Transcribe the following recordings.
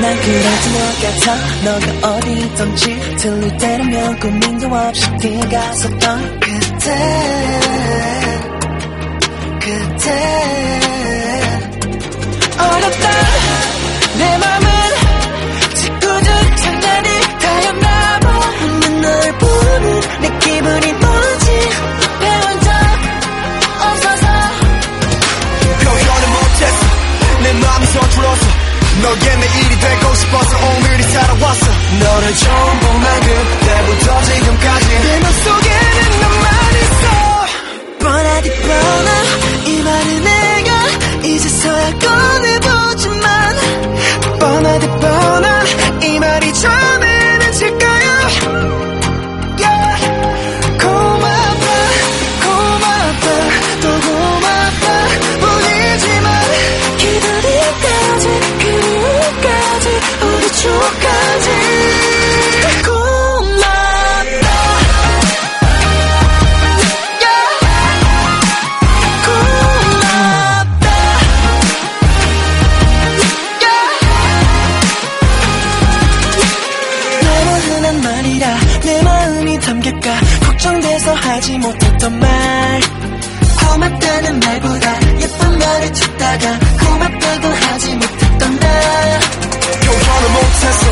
난 그래도 것 같아 너가 어디든지 들릴 때라면 고민도 없이 뛰가었던 그때 그때 어렵다. 내 맘은 짓궂은 장난이 다였나 봐. 맨날 보는 내 기분이 뭔지? 배운 적 없어서. 표현을 못했어 내 마음이 서툴었어 너의 내일 너를 처음 본날그 걱정돼서 하지 못했던 말. 고맙다는 말보다 예쁜 말을 찾다가 고맙다고 하지 못했던 나 표현을 못했어.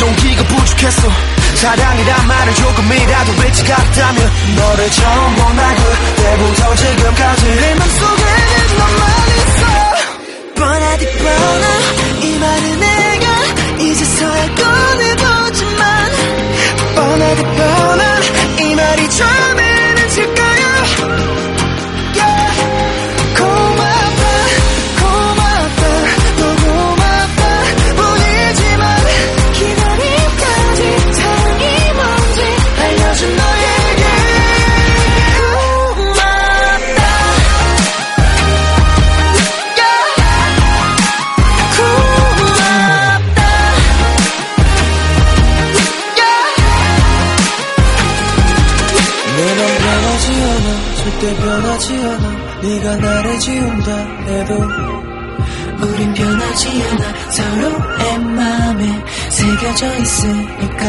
동기가 부족했어. 사랑이란 말을 조금이라도 외치 같다면 너를 처음 본 날 그때부터 지금까지 내 맘속에는 절대 변하지 않아. 네가 나를 지운다 해도 우린 변하지 않아. 서로의 마음에 새겨져 있으니까.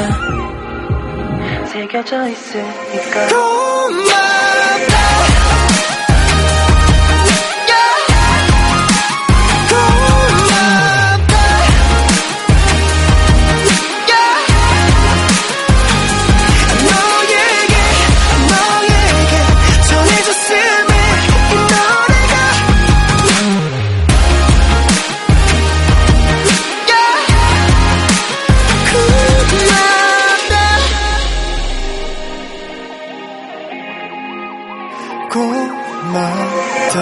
새겨져 있으니까. 고맙다 고맙다.